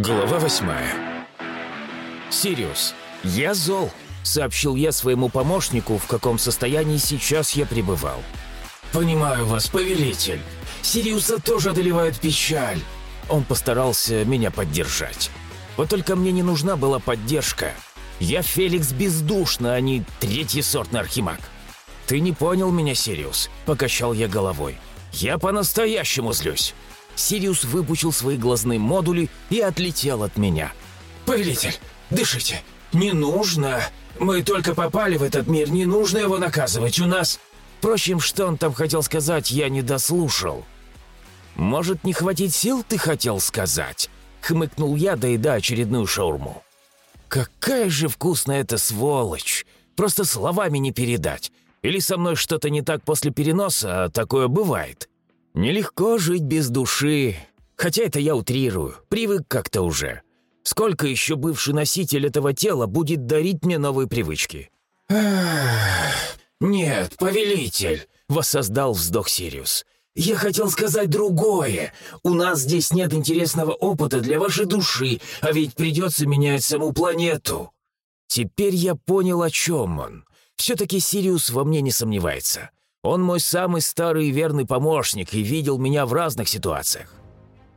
Глава восьмая. «Сириус, я зол», — сообщил я своему помощнику, в каком состоянии сейчас я пребывал. «Понимаю вас, повелитель. Сириуса тоже одолевает печаль». Он постарался меня поддержать. Вот только мне не нужна была поддержка. Я Феликс бездушно, а не третий сортный архимаг. «Ты не понял меня, Сириус», — покачал я головой. «Я по-настоящему злюсь». Сириус выпучил свои глазные модули и отлетел от меня. «Повелитель, дышите! Не нужно! Мы только попали в этот мир, не нужно его наказывать, у нас...» Впрочем, что он там хотел сказать, я не дослушал. «Может, не хватить сил, ты хотел сказать?» — хмыкнул я, доедая очередную шаурму. «Какая же вкусная эта сволочь! Просто словами не передать. Или со мной что-то не так после переноса, а такое бывает. Нелегко жить без души. Хотя это я утрирую, привык как-то уже. Сколько еще бывший носитель этого тела будет дарить мне новые привычки? «Нет, повелитель», — воссоздал вздох Сириус. «Я хотел сказать другое. У нас здесь нет интересного опыта для вашей души, а ведь придется менять саму планету». Теперь я понял, о чем он. Все-таки Сириус во мне не сомневается. Он мой самый старый и верный помощник и видел меня в разных ситуациях.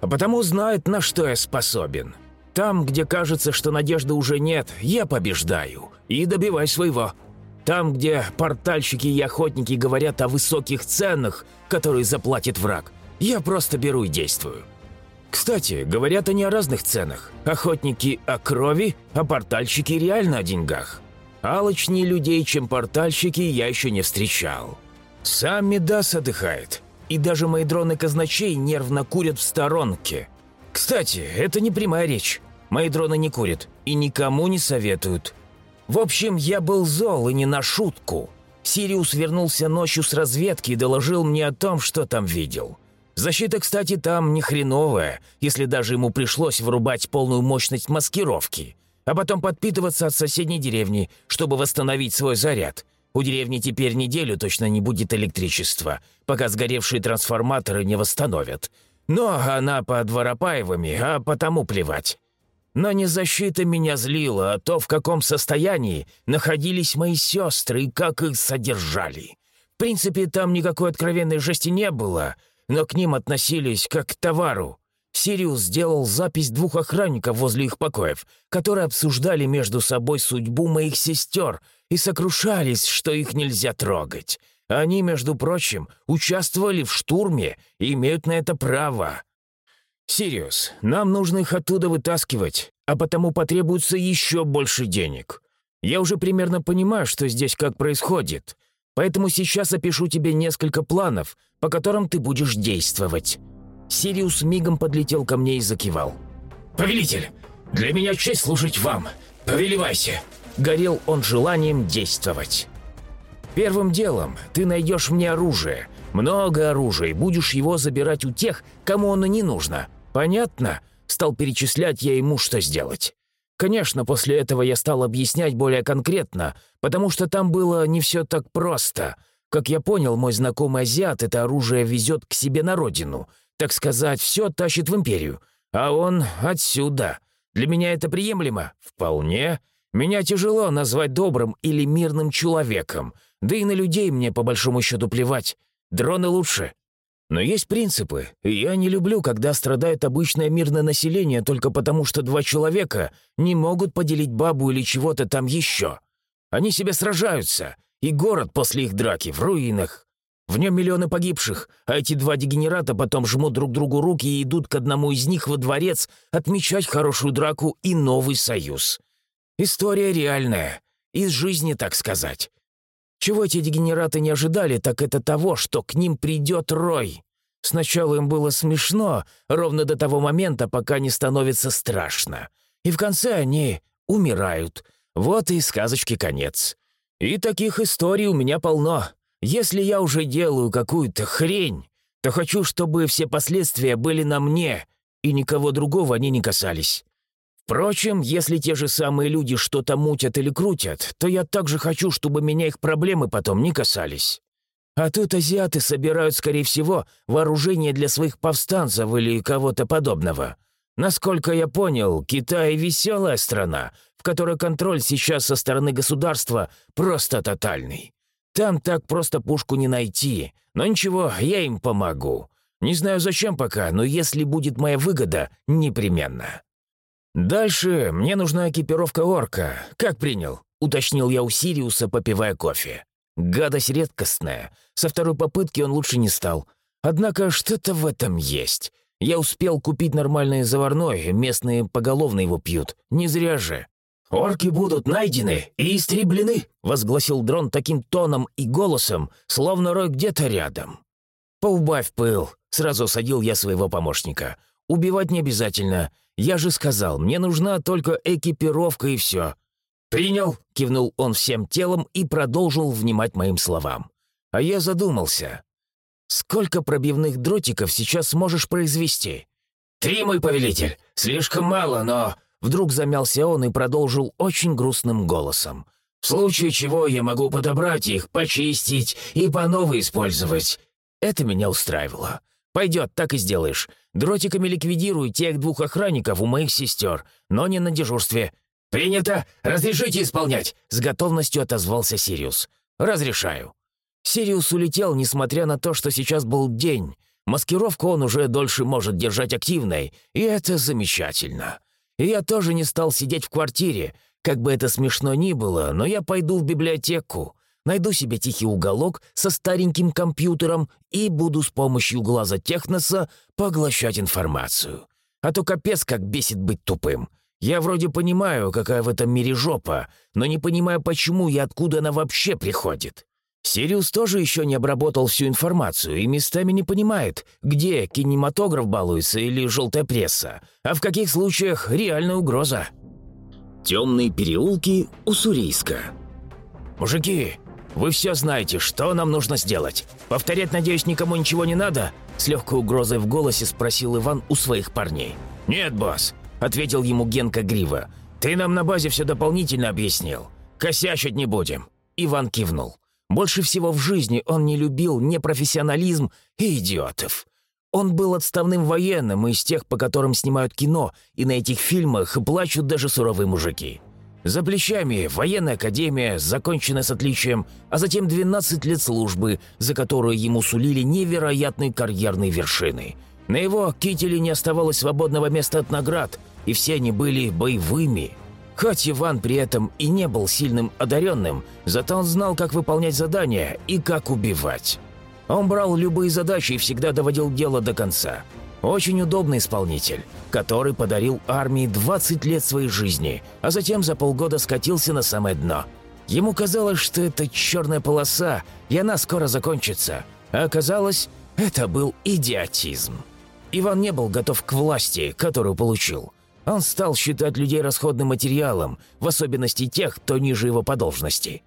А потому знает, на что я способен. Там, где кажется, что надежды уже нет, я побеждаю и добиваю своего. Там, где портальщики и охотники говорят о высоких ценах, которые заплатит враг, я просто беру и действую. Кстати, говорят они о разных ценах. Охотники о крови, а портальщики реально о деньгах. Алочнее людей, чем портальщики, я еще не встречал. Сам Медас отдыхает, и даже мои дроны казначей нервно курят в сторонке. Кстати, это не прямая речь. Мои дроны не курят и никому не советуют. В общем, я был зол и не на шутку. Сириус вернулся ночью с разведки и доложил мне о том, что там видел. Защита, кстати, там не хреновая, если даже ему пришлось врубать полную мощность маскировки, а потом подпитываться от соседней деревни, чтобы восстановить свой заряд. У деревни теперь неделю точно не будет электричества, пока сгоревшие трансформаторы не восстановят. Но она под Воропаевыми, а потому плевать. Но не защита меня злила, а то, в каком состоянии находились мои сестры и как их содержали. В принципе, там никакой откровенной жести не было, но к ним относились как к товару. Сириус сделал запись двух охранников возле их покоев, которые обсуждали между собой судьбу моих сестер и сокрушались, что их нельзя трогать. Они, между прочим, участвовали в штурме и имеют на это право. «Сириус, нам нужно их оттуда вытаскивать, а потому потребуется еще больше денег. Я уже примерно понимаю, что здесь как происходит, поэтому сейчас опишу тебе несколько планов, по которым ты будешь действовать». Сириус мигом подлетел ко мне и закивал. «Повелитель, для меня честь служить вам. Повелевайся!» Горел он желанием действовать. «Первым делом ты найдешь мне оружие. Много оружия, и будешь его забирать у тех, кому оно не нужно. Понятно?» Стал перечислять я ему, что сделать. Конечно, после этого я стал объяснять более конкретно, потому что там было не все так просто. Как я понял, мой знакомый азиат это оружие везет к себе на родину. Так сказать, все тащит в империю. А он отсюда. Для меня это приемлемо? Вполне. Меня тяжело назвать добрым или мирным человеком, да и на людей мне по большому счету плевать. Дроны лучше. Но есть принципы, и я не люблю, когда страдает обычное мирное население только потому, что два человека не могут поделить бабу или чего-то там еще. Они себе сражаются, и город после их драки в руинах. В нем миллионы погибших, а эти два дегенерата потом жмут друг другу руки и идут к одному из них во дворец отмечать хорошую драку и новый союз. История реальная. Из жизни, так сказать. Чего эти дегенераты не ожидали, так это того, что к ним придет Рой. Сначала им было смешно, ровно до того момента, пока не становится страшно. И в конце они умирают. Вот и сказочки конец. И таких историй у меня полно. Если я уже делаю какую-то хрень, то хочу, чтобы все последствия были на мне, и никого другого они не касались. Впрочем, если те же самые люди что-то мутят или крутят, то я также хочу, чтобы меня их проблемы потом не касались. А тут азиаты собирают, скорее всего, вооружение для своих повстанцев или кого-то подобного. Насколько я понял, Китай — веселая страна, в которой контроль сейчас со стороны государства просто тотальный. Там так просто пушку не найти. Но ничего, я им помогу. Не знаю зачем пока, но если будет моя выгода, непременно. Дальше мне нужна экипировка орка. Как принял? Уточнил я у Сириуса, попивая кофе. Гадость редкостная. Со второй попытки он лучше не стал. Однако что-то в этом есть. Я успел купить нормальное заварное, местные поголовно его пьют. Не зря же. «Орки будут найдены и истреблены», — возгласил дрон таким тоном и голосом, словно Рой где-то рядом. «Поубавь пыл», — сразу садил я своего помощника. «Убивать не обязательно. Я же сказал, мне нужна только экипировка и все». «Принял», — кивнул он всем телом и продолжил внимать моим словам. А я задумался. «Сколько пробивных дротиков сейчас сможешь произвести?» «Три, мой повелитель. Слишком мало, но Вдруг замялся он и продолжил очень грустным голосом. «В случае чего я могу подобрать их, почистить и по новой использовать». Это меня устраивало. «Пойдет, так и сделаешь. Дротиками ликвидируй тех двух охранников у моих сестер, но не на дежурстве». «Принято! Разрешите исполнять!» С готовностью отозвался Сириус. «Разрешаю». Сириус улетел, несмотря на то, что сейчас был день. Маскировку он уже дольше может держать активной, и это замечательно. И я тоже не стал сидеть в квартире. Как бы это смешно ни было, но я пойду в библиотеку, найду себе тихий уголок со стареньким компьютером и буду с помощью глаза Техноса поглощать информацию. А то капец как бесит быть тупым. Я вроде понимаю, какая в этом мире жопа, но не понимаю, почему и откуда она вообще приходит. Сириус тоже еще не обработал всю информацию и местами не понимает, где кинематограф балуется или желтая пресса, а в каких случаях реальная угроза. Темные переулки Уссурийска. «Мужики, вы все знаете, что нам нужно сделать. Повторять, надеюсь, никому ничего не надо?» С легкой угрозой в голосе спросил Иван у своих парней. «Нет, босс», — ответил ему Генка Грива. «Ты нам на базе все дополнительно объяснил. Косячить не будем». Иван кивнул. Больше всего в жизни он не любил непрофессионализм и идиотов. Он был отставным военным из тех, по которым снимают кино, и на этих фильмах плачут даже суровые мужики. За плечами военная академия, законченная с отличием, а затем 12 лет службы, за которые ему сулили невероятные карьерные вершины. На его кителе не оставалось свободного места от наград, и все они были боевыми – Хоть Иван при этом и не был сильным одаренным, зато он знал, как выполнять задания и как убивать. Он брал любые задачи и всегда доводил дело до конца. Очень удобный исполнитель, который подарил армии 20 лет своей жизни, а затем за полгода скатился на самое дно. Ему казалось, что это черная полоса, и она скоро закончится. А оказалось, это был идиотизм. Иван не был готов к власти, которую получил – он стал считать людей расходным материалом, в особенности тех, кто ниже его по должности.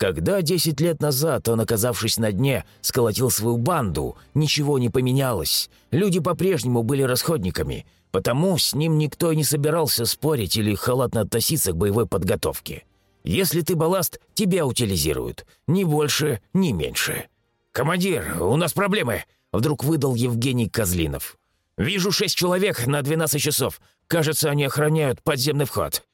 Когда 10 лет назад он, оказавшись на дне, сколотил свою банду, ничего не поменялось. Люди по-прежнему были расходниками, потому с ним никто не собирался спорить или халатно относиться к боевой подготовке. Если ты балласт, тебя утилизируют. Ни больше, ни меньше. «Командир, у нас проблемы!» — вдруг выдал Евгений Козлинов. «Вижу шесть человек на 12 часов. Кажется, они охраняют подземный вход».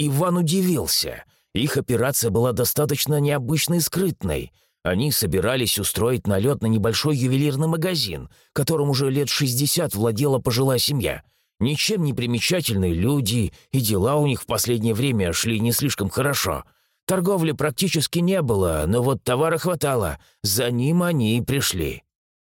Иван удивился. Их операция была достаточно необычной и скрытной. Они собирались устроить налет на небольшой ювелирный магазин, которым уже лет 60 владела пожилая семья. Ничем не примечательные люди, и дела у них в последнее время шли не слишком хорошо. Торговли практически не было, но вот товара хватало. За ним они и пришли.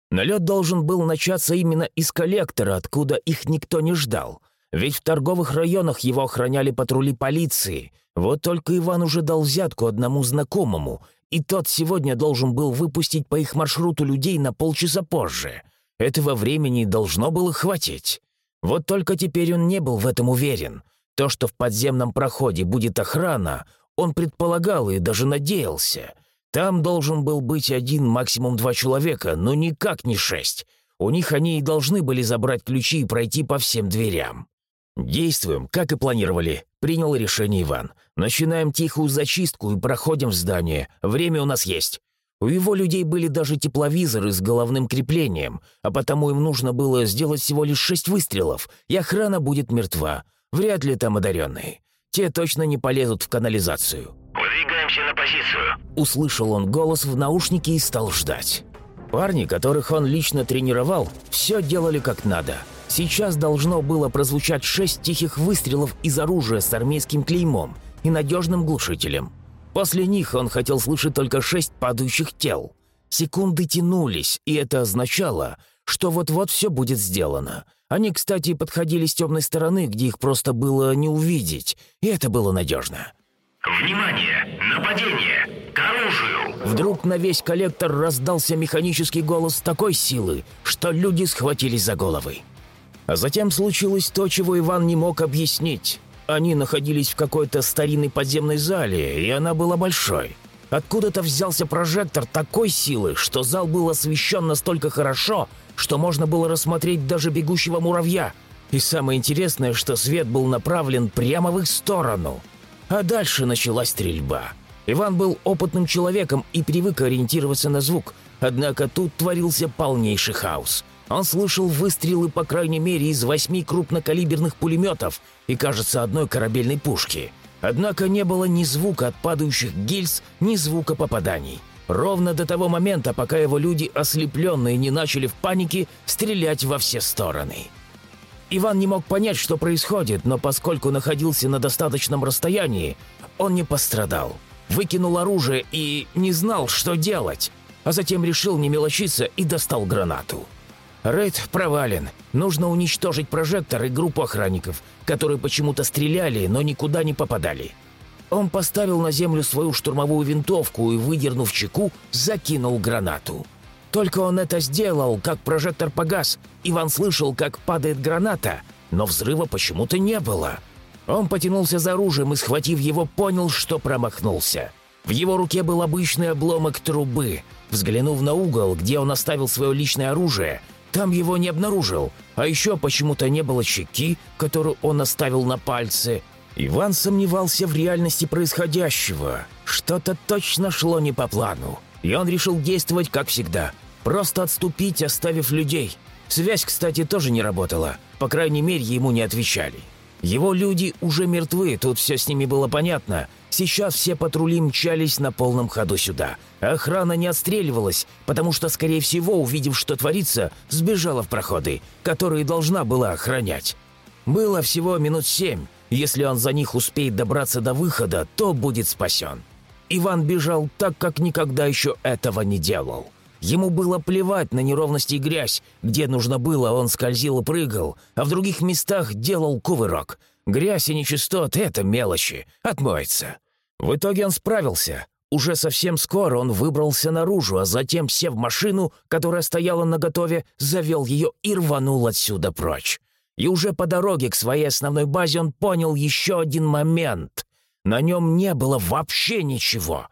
Налет должен был начаться именно из коллектора, откуда их никто не ждал. Ведь в торговых районах его охраняли патрули полиции. Вот только Иван уже дал взятку одному знакомому, и тот сегодня должен был выпустить по их маршруту людей на полчаса позже. Этого времени должно было хватить. Вот только теперь он не был в этом уверен. То, что в подземном проходе будет охрана, он предполагал и даже надеялся. Там должен был быть один, максимум два человека, но никак не шесть. У них они и должны были забрать ключи и пройти по всем дверям. «Действуем, как и планировали», — принял решение Иван. «Начинаем тихую зачистку и проходим в здание. Время у нас есть». У его людей были даже тепловизоры с головным креплением, а потому им нужно было сделать всего лишь шесть выстрелов, и охрана будет мертва. Вряд ли там одаренные. Те точно не полезут в канализацию. «Выдвигаемся на позицию», — услышал он голос в наушнике и стал ждать. Парни, которых он лично тренировал, все делали как надо. Сейчас должно было прозвучать шесть тихих выстрелов из оружия с армейским клеймом и надежным глушителем. После них он хотел слышать только шесть падающих тел. Секунды тянулись, и это означало, что вот-вот все будет сделано. Они, кстати, подходили с темной стороны, где их просто было не увидеть, и это было надежно. «Внимание! Нападение! К оружию!» Вдруг на весь коллектор раздался механический голос такой силы, что люди схватились за головы. А затем случилось то, чего Иван не мог объяснить. Они находились в какой-то старинной подземной зале, и она была большой. Откуда-то взялся прожектор такой силы, что зал был освещен настолько хорошо, что можно было рассмотреть даже бегущего муравья. И самое интересное, что свет был направлен прямо в их сторону. А дальше началась стрельба. Иван был опытным человеком и привык ориентироваться на звук, однако тут творился полнейший хаос – он слышал выстрелы, по крайней мере, из восьми крупнокалиберных пулеметов и, кажется, одной корабельной пушки. Однако не было ни звука от падающих гильз, ни звука попаданий. Ровно до того момента, пока его люди, ослепленные, не начали в панике стрелять во все стороны. Иван не мог понять, что происходит, но поскольку находился на достаточном расстоянии, он не пострадал. Выкинул оружие и не знал, что делать, а затем решил не мелочиться и достал гранату. Рейд провален. Нужно уничтожить прожектор и группу охранников, которые почему-то стреляли, но никуда не попадали. Он поставил на землю свою штурмовую винтовку и, выдернув чеку, закинул гранату. Только он это сделал, как прожектор погас. Иван слышал, как падает граната, но взрыва почему-то не было. Он потянулся за оружием и, схватив его, понял, что промахнулся. В его руке был обычный обломок трубы. Взглянув на угол, где он оставил свое личное оружие, там его не обнаружил, а еще почему-то не было чеки, которую он оставил на пальце. Иван сомневался в реальности происходящего. Что-то точно шло не по плану. И он решил действовать как всегда. Просто отступить, оставив людей. Связь, кстати, тоже не работала. По крайней мере, ему не отвечали. Его люди уже мертвы, тут все с ними было понятно. Сейчас все патрули мчались на полном ходу сюда. Охрана не отстреливалась, потому что, скорее всего, увидев, что творится, сбежала в проходы, которые должна была охранять. Было всего минут семь. Если он за них успеет добраться до выхода, то будет спасен. Иван бежал так, как никогда еще этого не делал. Ему было плевать на неровности и грязь. Где нужно было, он скользил и прыгал, а в других местах делал кувырок. Грязь и нечистоты — это мелочи. Отмоется. В итоге он справился. Уже совсем скоро он выбрался наружу, а затем, сев в машину, которая стояла наготове, завел ее и рванул отсюда прочь. И уже по дороге к своей основной базе он понял еще один момент. На нем не было вообще ничего.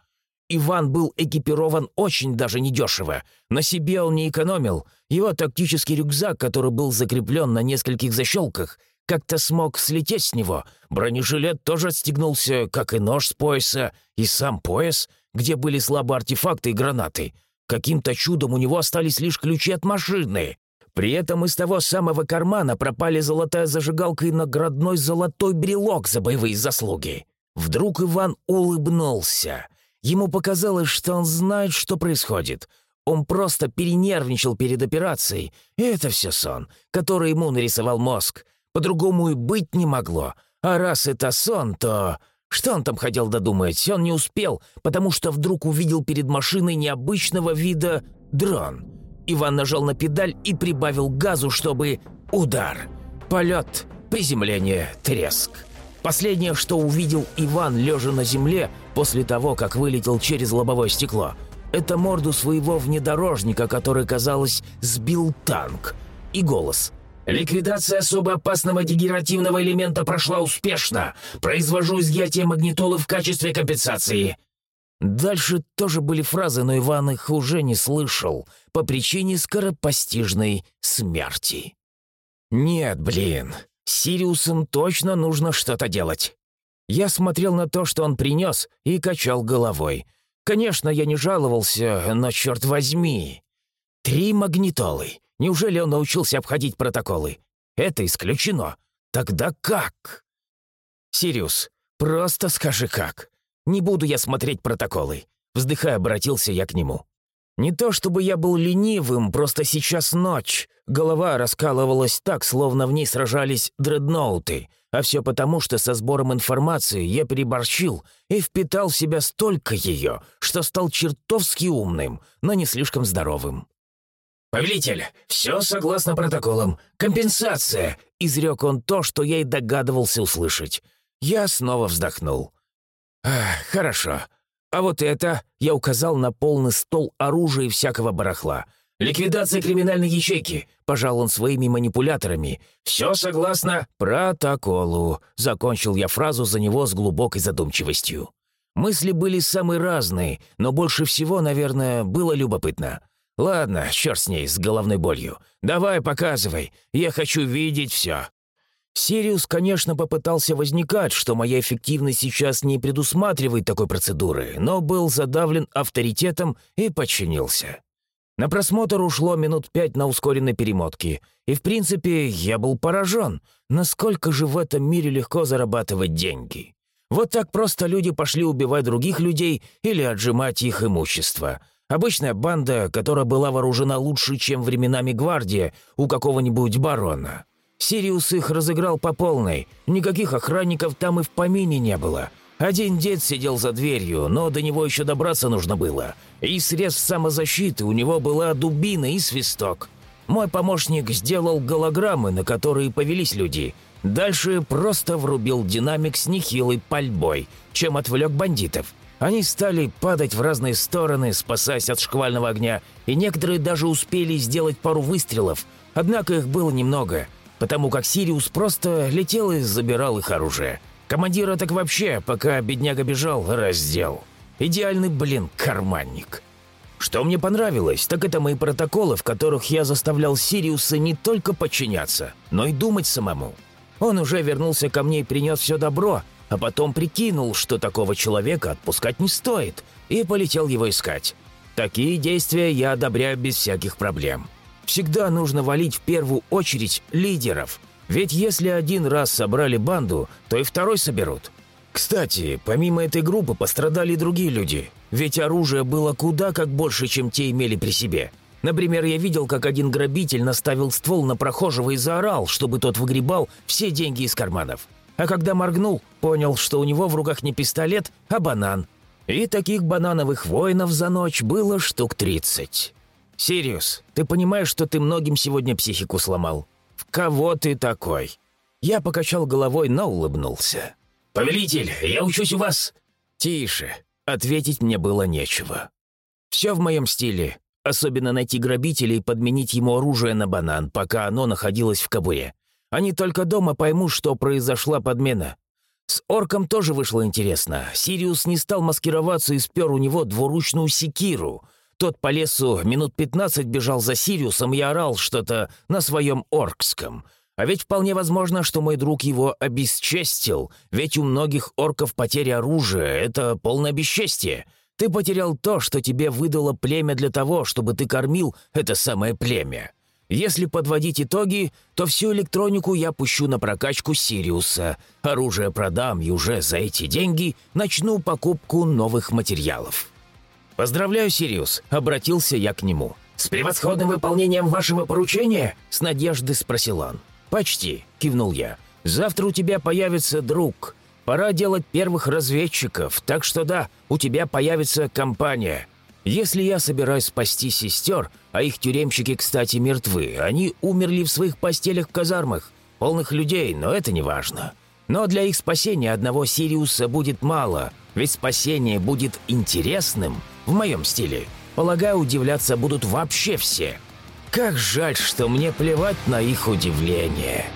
Иван был экипирован очень даже недешево. На себе он не экономил. Его тактический рюкзак, который был закреплен на нескольких защелках, как-то смог слететь с него. Бронежилет тоже отстегнулся, как и нож с пояса, и сам пояс, где были слабые артефакты и гранаты. Каким-то чудом у него остались лишь ключи от машины. При этом из того самого кармана пропали золотая зажигалка и наградной золотой брелок за боевые заслуги. Вдруг Иван улыбнулся. Ему показалось, что он знает, что происходит. Он просто перенервничал перед операцией. И это все сон, который ему нарисовал мозг. По-другому и быть не могло. А раз это сон, то... Что он там хотел додумать? Он не успел, потому что вдруг увидел перед машиной необычного вида дрон. Иван нажал на педаль и прибавил газу, чтобы... Удар. Полет. Приземление. Треск. Последнее, что увидел Иван, лежа на земле, после того, как вылетел через лобовое стекло, это морду своего внедорожника, который, казалось, сбил танк. И голос. «Ликвидация особо опасного дегенеративного элемента прошла успешно. Произвожу изъятие магнитолы в качестве компенсации». Дальше тоже были фразы, но Иван их уже не слышал по причине скоропостижной смерти. «Нет, блин, с Сириусом точно нужно что-то делать. Я смотрел на то, что он принес, и качал головой. Конечно, я не жаловался, но черт возьми. Три магнитолы. Неужели он научился обходить протоколы? Это исключено. Тогда как? Сириус, просто скажи как. Не буду я смотреть протоколы. Вздыхая, обратился я к нему. Не то чтобы я был ленивым, просто сейчас ночь. Голова раскалывалась так, словно в ней сражались дредноуты. А все потому, что со сбором информации я переборщил и впитал в себя столько ее, что стал чертовски умным, но не слишком здоровым. «Повелитель, все согласно протоколам. Компенсация!» — изрек он то, что я и догадывался услышать. Я снова вздохнул. «Хорошо. А вот это я указал на полный стол оружия и всякого барахла. Ликвидация криминальной ячейки. Пожал он своими манипуляторами. Все согласно протоколу. Закончил я фразу за него с глубокой задумчивостью. Мысли были самые разные, но больше всего, наверное, было любопытно. «Ладно, черт с ней, с головной болью. Давай, показывай. Я хочу видеть все. Сириус, конечно, попытался возникать, что моя эффективность сейчас не предусматривает такой процедуры, но был задавлен авторитетом и подчинился. На просмотр ушло минут пять на ускоренной перемотке, и, в принципе, я был поражен, насколько же в этом мире легко зарабатывать деньги. Вот так просто люди пошли убивать других людей или отжимать их имущество. Обычная банда, которая была вооружена лучше, чем временами гвардия у какого-нибудь барона. Сириус их разыграл по полной. Никаких охранников там и в помине не было. Один дед сидел за дверью, но до него еще добраться нужно было. И средств самозащиты у него была дубина и свисток. Мой помощник сделал голограммы, на которые повелись люди. Дальше просто врубил динамик с нехилой пальбой, чем отвлек бандитов. Они стали падать в разные стороны, спасаясь от шквального огня, и некоторые даже успели сделать пару выстрелов, однако их было немного – потому как Сириус просто летел и забирал их оружие. Командира так вообще, пока бедняга бежал, раздел. Идеальный, блин, карманник. Что мне понравилось, так это мои протоколы, в которых я заставлял Сириуса не только подчиняться, но и думать самому. Он уже вернулся ко мне и принес все добро, а потом прикинул, что такого человека отпускать не стоит, и полетел его искать. Такие действия я одобряю без всяких проблем. Всегда нужно валить в первую очередь лидеров. Ведь если один раз собрали банду, то и второй соберут. Кстати, помимо этой группы пострадали и другие люди. Ведь оружия было куда как больше, чем те имели при себе. Например, я видел, как один грабитель наставил ствол на прохожего и заорал, чтобы тот выгребал все деньги из карманов. А когда моргнул, понял, что у него в руках не пистолет, а банан. И таких банановых воинов за ночь было штук тридцать. «Сириус, ты понимаешь, что ты многим сегодня психику сломал? В кого ты такой?» Я покачал головой, но улыбнулся. «Повелитель, я учусь у вас!» «Тише!» Ответить мне было нечего. «Все в моем стиле. Особенно найти грабителя и подменить ему оружие на банан, пока оно находилось в кобуре. Они только дома поймут, что произошла подмена. С орком тоже вышло интересно. Сириус не стал маскироваться и спер у него двуручную секиру, тот по лесу минут пятнадцать бежал за Сириусом и орал что-то на своем оркском. А ведь вполне возможно, что мой друг его обесчестил, ведь у многих орков потеря оружия — это полное бесчестие. Ты потерял то, что тебе выдало племя для того, чтобы ты кормил это самое племя. Если подводить итоги, то всю электронику я пущу на прокачку Сириуса. Оружие продам и уже за эти деньги начну покупку новых материалов. «Поздравляю, Сириус», — обратился я к нему. «С превосходным выполнением вашего поручения?» — с надеждой спросил он. «Почти», — кивнул я. «Завтра у тебя появится друг. Пора делать первых разведчиков, так что да, у тебя появится компания. Если я собираюсь спасти сестер, а их тюремщики, кстати, мертвы, они умерли в своих постелях в казармах, полных людей, но это не важно. Но для их спасения одного Сириуса будет мало, ведь спасение будет интересным в моем стиле. Полагаю, удивляться будут вообще все. Как жаль, что мне плевать на их удивление».